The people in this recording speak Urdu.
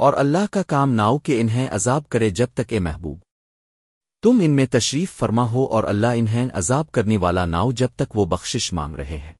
اور اللہ کا کام ناؤ کہ انہیں عذاب کرے جب تک اے محبوب۔ تم ان میں تشریف فرما ہو اور اللہ انہیں عذاب کرنے والا ناؤ جب تک وہ بخشش مانگ رہے ہیں۔